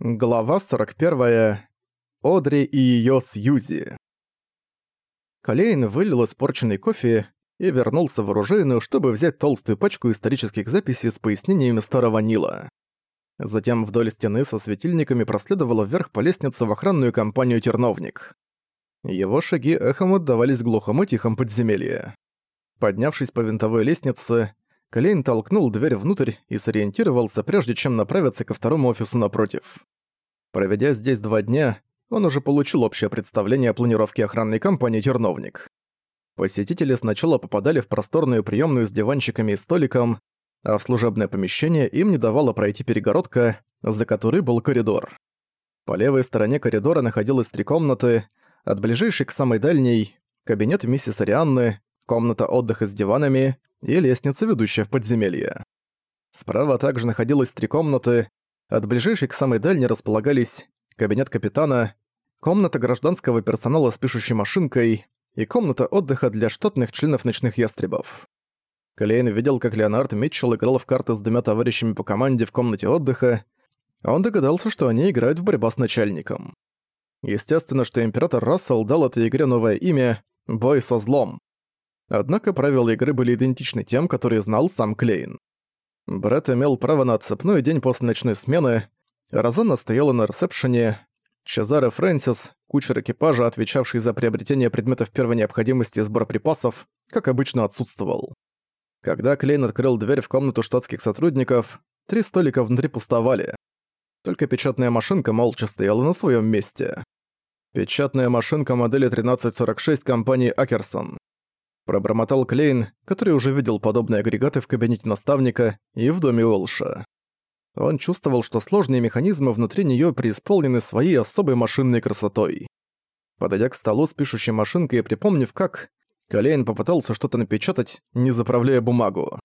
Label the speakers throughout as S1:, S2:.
S1: Глава 41. Одри и её Сьюзи. Колейн вылил испорченный кофе и вернулся в оружейную, чтобы взять толстую пачку исторических записей с пояснениями Старого Нила. Затем вдоль стены со светильниками проследовала вверх по лестнице в охранную компанию «Терновник». Его шаги эхом отдавались в глухом тихом подземелье. Поднявшись по винтовой лестнице, Клейн толкнул дверь внутрь и сориентировался, прежде чем направиться ко второму офису напротив. Проведя здесь два дня, он уже получил общее представление о планировке охранной компании «Терновник». Посетители сначала попадали в просторную приемную с диванчиками и столиком, а в служебное помещение им не давала пройти перегородка, за которой был коридор. По левой стороне коридора находилось три комнаты, от ближайшей к самой дальней – кабинет миссис Арианны, комната отдыха с диванами и лестница, ведущая в подземелье. Справа также находилось три комнаты, от ближайшей к самой дальней располагались кабинет капитана, комната гражданского персонала с пишущей машинкой и комната отдыха для штатных членов ночных ястребов. Клейн видел, как Леонард Митчелл играл в карты с двумя товарищами по команде в комнате отдыха, он догадался, что они играют в борьба с начальником. Естественно, что император Рассел дал этой игре новое имя «Бой со злом». Однако правила игры были идентичны тем, которые знал сам Клейн. Брэд имел право на отцепной день после ночной смены, Розанна стояла на ресепшене, Чезаре Фрэнсис, кучер экипажа, отвечавший за приобретение предметов первой необходимости и сбор припасов, как обычно отсутствовал. Когда Клейн открыл дверь в комнату штатских сотрудников, три столика внутри пустовали. Только печатная машинка молча стояла на своем месте. Печатная машинка модели 1346 компании Акерсон. Пробормотал Клейн, который уже видел подобные агрегаты в кабинете наставника и в доме Олша. Он чувствовал, что сложные механизмы внутри неё преисполнены своей особой машинной красотой. Подойдя к столу с пишущей машинкой и припомнив как, Клейн попытался что-то напечатать, не заправляя бумагу.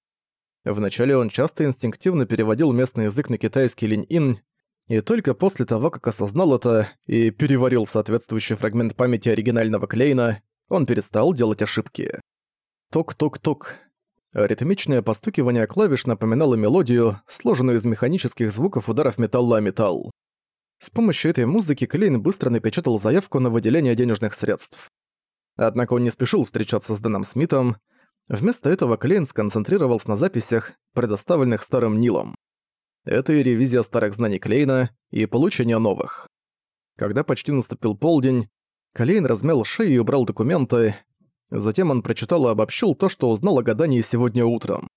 S1: Вначале он часто инстинктивно переводил местный язык на китайский линь-ин, и только после того, как осознал это и переварил соответствующий фрагмент памяти оригинального Клейна, он перестал делать ошибки. Тук-тук-тук. Ритмичное постукивание клавиш напоминало мелодию, сложенную из механических звуков ударов металла о металл. С помощью этой музыки Клейн быстро напечатал заявку на выделение денежных средств. Однако он не спешил встречаться с Дэном Смитом. Вместо этого Клейн сконцентрировался на записях, предоставленных Старым Нилом. Это и ревизия старых знаний Клейна, и получение новых. Когда почти наступил полдень, Клейн размял шею и убрал документы, Затем он прочитал и обобщил то, что узнал о гадании сегодня утром.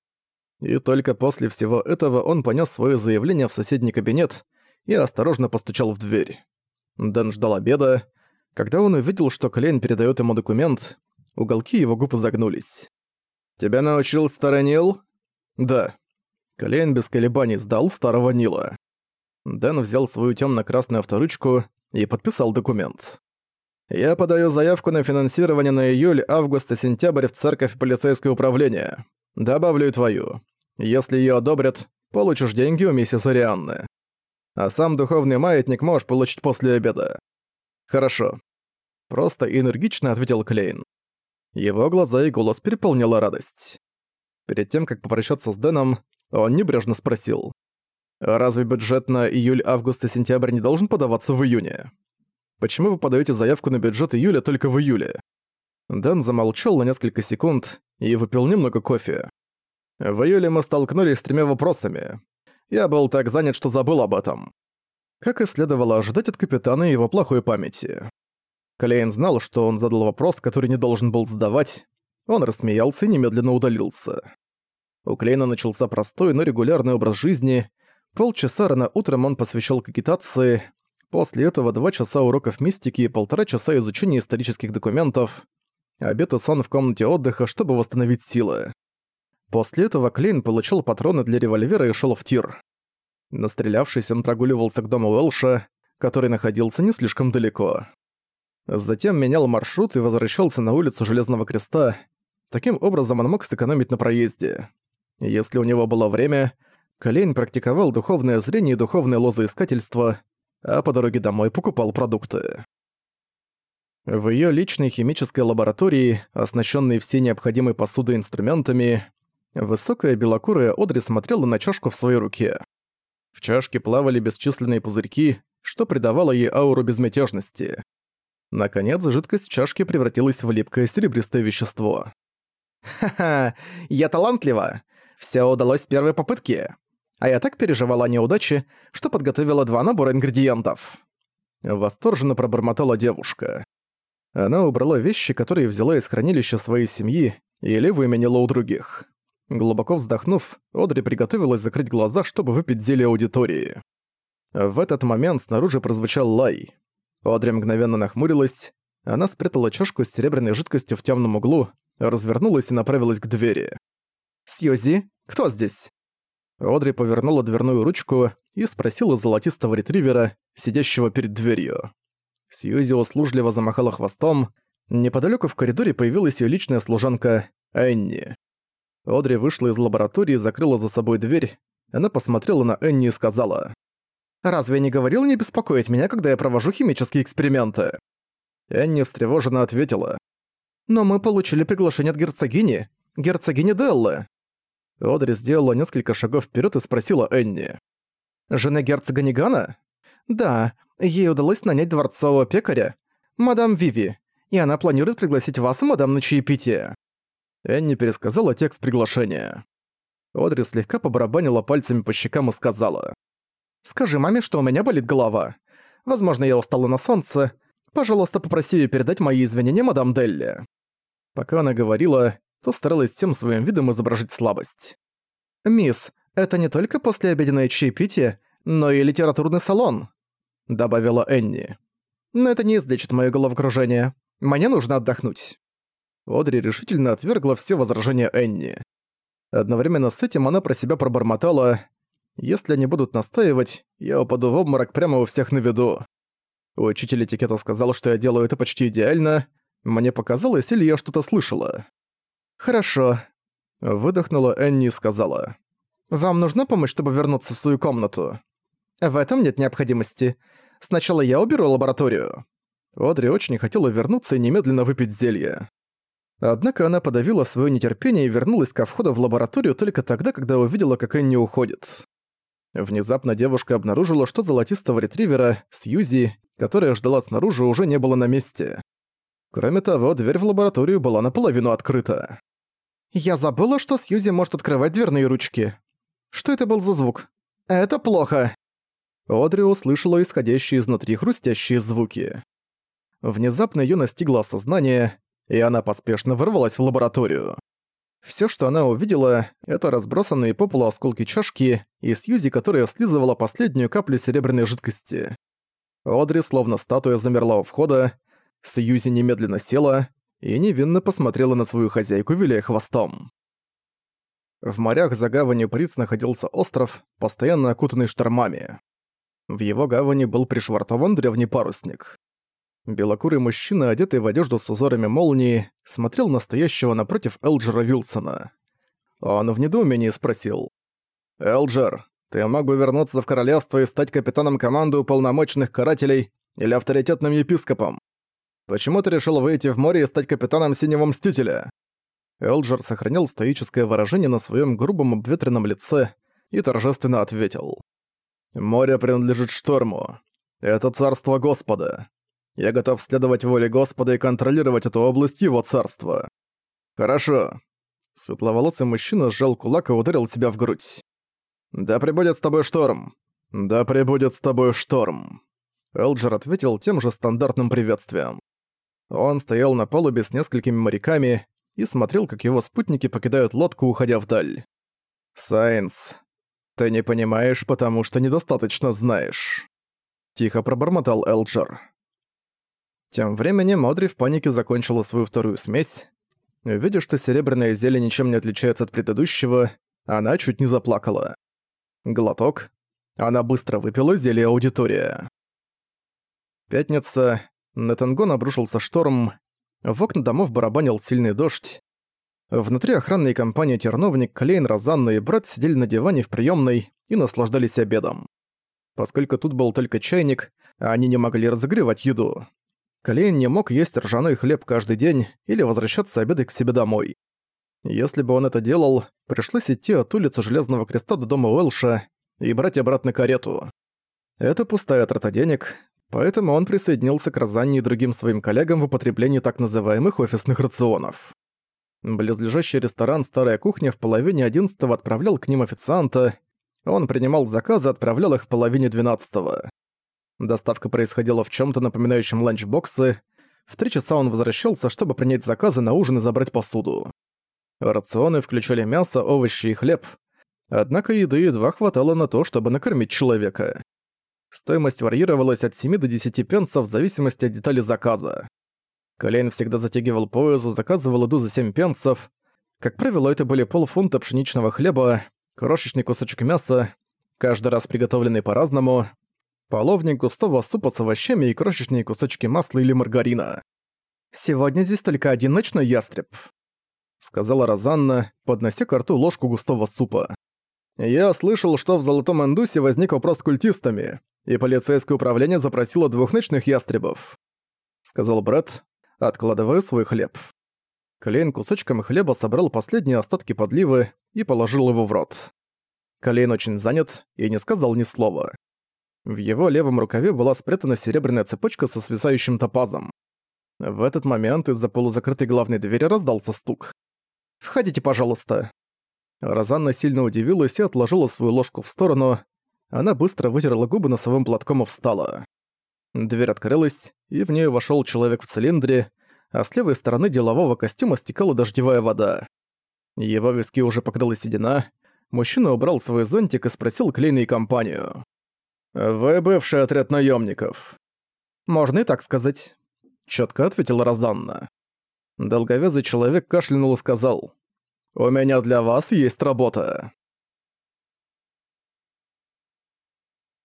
S1: И только после всего этого он понес свое заявление в соседний кабинет и осторожно постучал в дверь. Дэн ждал обеда. Когда он увидел, что Клейн передает ему документ, уголки его губ загнулись. «Тебя научил старый Нил?» «Да». Клейн без колебаний сдал старого Нила. Дэн взял свою темно-красную авторучку и подписал документ. Я подаю заявку на финансирование на июль, август и сентябрь в церковь полицейское управление. Добавлю и твою. Если её одобрят, получишь деньги у миссис Арианны. А сам духовный маятник можешь получить после обеда. Хорошо. Просто энергично ответил Клейн. Его глаза и голос переполняла радость. Перед тем, как попрощаться с Дэном, он небрежно спросил. «Разве бюджет на июль, август и сентябрь не должен подаваться в июне?» Почему вы подаете заявку на бюджет июля только в июле?» Дэн замолчал на несколько секунд и выпил немного кофе. В июле мы столкнулись с тремя вопросами. Я был так занят, что забыл об этом. Как и следовало ожидать от капитана его плохой памяти. Клейн знал, что он задал вопрос, который не должен был задавать. Он рассмеялся и немедленно удалился. У Клейна начался простой, но регулярный образ жизни. Полчаса рано утром он посвящал кагитации, После этого два часа уроков мистики и полтора часа изучения исторических документов, обед и сон в комнате отдыха, чтобы восстановить силы. После этого Клейн получил патроны для револьвера и шел в тир. Настрелявшись, он прогуливался к дому Уэлша, который находился не слишком далеко. Затем менял маршрут и возвращался на улицу Железного Креста. Таким образом он мог сэкономить на проезде. Если у него было время, Клейн практиковал духовное зрение и духовное лозоискательство, а по дороге домой покупал продукты. В её личной химической лаборатории, оснащенной всей необходимой посудой и инструментами, высокая белокурая Одри смотрела на чашку в своей руке. В чашке плавали бесчисленные пузырьки, что придавало ей ауру безмятежности. Наконец, жидкость в чашке превратилась в липкое серебристое вещество. «Ха-ха, я талантлива! Все удалось с первой попытки!» А я так переживала о неудаче, что подготовила два набора ингредиентов. Восторженно пробормотала девушка. Она убрала вещи, которые взяла из хранилища своей семьи, или выменила у других. Глубоко вздохнув, Одри приготовилась закрыть глаза, чтобы выпить зелье аудитории. В этот момент снаружи прозвучал лай. Одри мгновенно нахмурилась, она спрятала чашку с серебряной жидкостью в темном углу, развернулась и направилась к двери. «Сьюзи, кто здесь?» Одри повернула дверную ручку и спросила золотистого ретривера, сидящего перед дверью. Сьюзи услужливо замахала хвостом. Неподалеку в коридоре появилась ее личная служанка Энни. Одри вышла из лаборатории и закрыла за собой дверь. Она посмотрела на Энни и сказала. «Разве я не говорил не беспокоить меня, когда я провожу химические эксперименты?» Энни встревоженно ответила. «Но мы получили приглашение от герцогини, герцогини Деллы». Одри сделала несколько шагов вперед и спросила Энни. «Жена герцога Нигана?» «Да, ей удалось нанять дворцового пекаря, мадам Виви, и она планирует пригласить вас, мадам, на чаепитие». Энни пересказала текст приглашения. Одри слегка побарабанила пальцами по щекам и сказала. «Скажи маме, что у меня болит голова. Возможно, я устала на солнце. Пожалуйста, попроси её передать мои извинения мадам Делли». Пока она говорила, то старалась всем своим видом изображать слабость. «Мисс, это не только послеобеденное чаепитие, но и литературный салон», — добавила Энни. «Но это не излечит моё головокружение. Мне нужно отдохнуть». Одри решительно отвергла все возражения Энни. Одновременно с этим она про себя пробормотала «Если они будут настаивать, я упаду в обморок прямо у всех на виду». Учитель этикета сказал, что я делаю это почти идеально. Мне показалось, или я что-то слышала. «Хорошо», — выдохнула Энни и сказала. «Вам нужна помощь, чтобы вернуться в свою комнату?» «В этом нет необходимости. Сначала я уберу лабораторию». Одри очень хотела вернуться и немедленно выпить зелье. Однако она подавила свое нетерпение и вернулась ко входу в лабораторию только тогда, когда увидела, как Энни уходит. Внезапно девушка обнаружила, что золотистого ретривера, Сьюзи, которая ждала снаружи, уже не было на месте. Кроме того, дверь в лабораторию была наполовину открыта. «Я забыла, что Сьюзи может открывать дверные ручки. Что это был за звук? Это плохо!» Одри услышала исходящие изнутри хрустящие звуки. Внезапно её настигло осознание, и она поспешно ворвалась в лабораторию. Всё, что она увидела, это разбросанные по полу осколки чашки и Сьюзи, которая слизывала последнюю каплю серебряной жидкости. Одри, словно статуя, замерла у входа, Сьюзи немедленно села и невинно посмотрела на свою хозяйку, виляя хвостом. В морях за гаванью Приц находился остров, постоянно окутанный штормами. В его гавани был пришвартован древний парусник. Белокурый мужчина, одетый в одежду с узорами молнии, смотрел настоящего напротив Элджера Вилсона. Он в недоумении спросил. «Элджер, ты мог бы вернуться в королевство и стать капитаном команды уполномоченных карателей или авторитетным епископом? Почему ты решил выйти в море и стать капитаном Синего Мстителя?» Элджер сохранил стоическое выражение на своем грубом обветренном лице и торжественно ответил. «Море принадлежит шторму. Это царство Господа. Я готов следовать воле Господа и контролировать эту область его царства. Хорошо. Светловолосый мужчина сжал кулак и ударил себя в грудь. Да прибудет с тобой шторм. Да прибудет с тобой шторм. Элджер ответил тем же стандартным приветствием. Он стоял на палубе с несколькими моряками и смотрел, как его спутники покидают лодку, уходя вдаль. «Сайнс, ты не понимаешь, потому что недостаточно знаешь», — тихо пробормотал Элджер. Тем временем Модри в панике закончила свою вторую смесь. Видя, что серебряное зелье ничем не отличается от предыдущего, она чуть не заплакала. Глоток. Она быстро выпила зелье аудитория. Пятница. На Тенгон обрушился шторм. В окна домов барабанил сильный дождь. Внутри охранной компании «Терновник» Клейн, Розанна и брат сидели на диване в приемной и наслаждались обедом. Поскольку тут был только чайник, они не могли разогревать еду. Клейн не мог есть ржаной хлеб каждый день или возвращаться обедать к себе домой. Если бы он это делал, пришлось идти от улицы Железного Креста до дома Уэлша и брать обратно карету. Это пустая трата денег, поэтому он присоединился к Розанне и другим своим коллегам в употреблении так называемых офисных рационов. Близлежащий ресторан «Старая кухня» в половине одиннадцатого отправлял к ним официанта, он принимал заказы и отправлял их в половине двенадцатого. Доставка происходила в чем то напоминающем ланчбоксы. В три часа он возвращался, чтобы принять заказы на ужин и забрать посуду. Рационы включали мясо, овощи и хлеб. Однако еды едва хватало на то, чтобы накормить человека. Стоимость варьировалась от 7 до 10 пенсов в зависимости от детали заказа. Колейн всегда затягивал пояс и заказывал еду за 7 пенсов. Как правило, это были полфунта пшеничного хлеба, крошечный кусочек мяса, каждый раз приготовленный по-разному, половник густого супа с овощами и крошечные кусочки масла или маргарина. «Сегодня здесь только один ночной ястреб», — сказала Розанна, поднося к рту ложку густого супа. «Я слышал, что в Золотом Индусе возник вопрос с культистами, и полицейское управление запросило двух ночных ястребов», — сказал Брэд, откладывая свой хлеб. Клейн кусочком хлеба собрал последние остатки подливы и положил его в рот. Клейн очень занят и не сказал ни слова. В его левом рукаве была спрятана серебряная цепочка со свисающим топазом. В этот момент из-за полузакрытой главной двери раздался стук. «Входите, пожалуйста». Розанна сильно удивилась и отложила свою ложку в сторону. Она быстро вытерла губы носовым платком и встала. Дверь открылась, и в нее вошел человек в цилиндре, а с левой стороны делового костюма стекала дождевая вода. Его виски уже покрыла седина. Мужчина убрал свой зонтик и спросил Клейна и компанию. «Вы бывший отряд наемников. «Можно и так сказать», — четко ответила Розанна. Долговязый человек кашлянул и сказал. «У меня для вас есть работа».